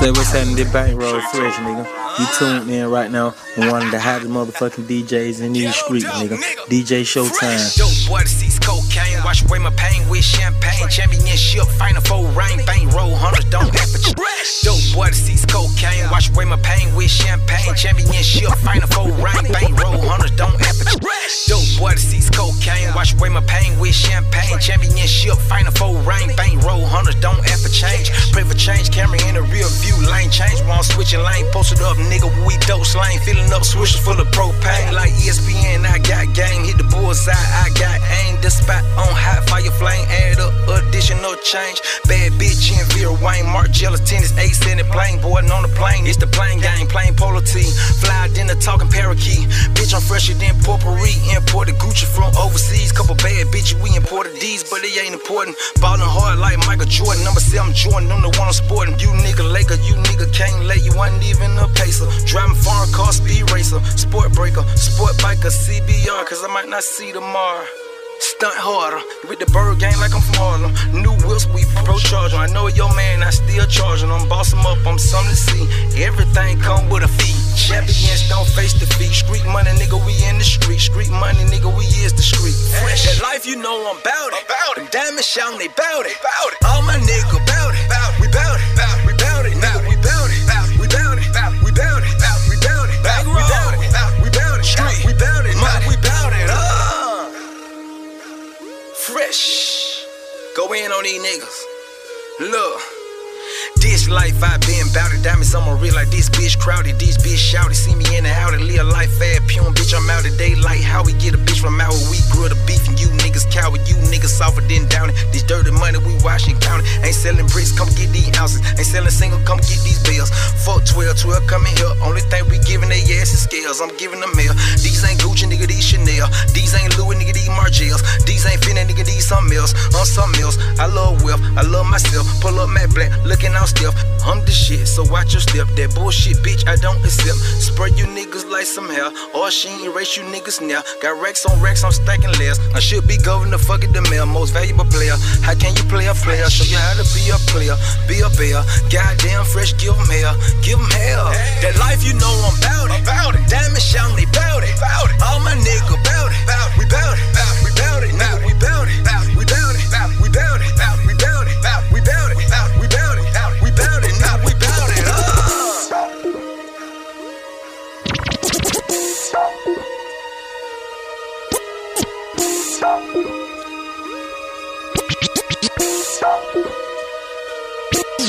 Say what's happening, this bankroll fresh, nigga. You tuned in right now with one of the hottest motherfucking DJs in these streets, nigga. DJ Showtime. Dope boy sees cocaine, wash away my pain with champagne. Championship, final four rain, bankroll hunters don't Dope boy sees cocaine, wash away my pain with champagne. Champagne. Championship, final four rain, bankroll hunters don't ever change. Pray for change, camera in the rear view lane, change one switching lane, posted up, nigga, we dope slang, filling up switches full of propane. Like ESPN, I got game, hit the bullseye, I got aim. The spot on hot fire flame, add up additional change. Bad bitch in Vera Wang, Mark Jealous, tennis, ace in the plane, boy on the plane. It's the plane game, plain polo tee, fly dinner talking parakeet. Bitch, I'm fresher than potpourri, imported Gucci these, but they ain't important. Ballin' hard like Michael Jordan, number seven Jordan, I'm the one I'm sporting. You nigga Laker, you nigga can't you wasn't even a pacer. Driving foreign car, speed racer, sport breaker, sport biker, CBR, cause I might not see tomorrow. Stunt harder, with the bird game like I'm from Harlem. New wheels, we pro charger. I know your man, I still charging. I'm bossing up, I'm something to see. Everything come with a fee. Champions don't face defeat. Street money, nigga, we in the street. Street money, nigga, we Fresh. That life, you know I'm bout it. About it. Diamonds shouting, they bout it. Bout it. All my nigga bout it. Bout it. We bout it. Bout it. We bout it. Nigga, we bout it. Bout it. We bout it. Bout it. We bout it. Bout it. We bout it. Bout it. We bout it. Bout it. We bout it. Street. We bout it. Mother, we bout it. Uh. Fresh. Go in on these niggas. Look. This life I been bout it. Diamonds on my real like this bitch crowded. This bitch shouted. See me in the out and live life fast. Pune selling bricks, come get these ounces. Ain't selling single, come get these bills. Fuck 12, 12 coming here. Only thing we giving they ass is scales. I'm giving them mail. These ain't Gucci, nigga, these Chanel. These ain't Louis, nigga, these Margiela. These ain't Finna, nigga, these something else. On something else. I love wealth, I love myself. Pull up Matt Black, out stiff. I'm the shit, so watch your step. That bullshit, bitch, I don't accept. Spray you niggas like some hell. Or she ain't erase you niggas now. Got racks on racks, I'm stacking less. I should be governor, fucking the mail. Most valuable player. How can you play a player? Show you how to be a player. Be a bear. Goddamn fresh, give them hell. Give them hell. That life, you know I'm bout it. About it. Diamond shouting,